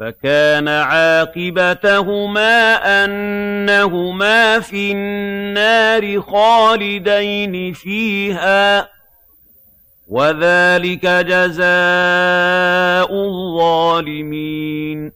فَكَانَ عَاقِبَتَهُمَا أَنَّهُمَا فِي النَّارِ خَالِدَيْنِ فِيهَا ۚ وَذَٰلِكَ جَزَاءُ الظَّالِمِينَ.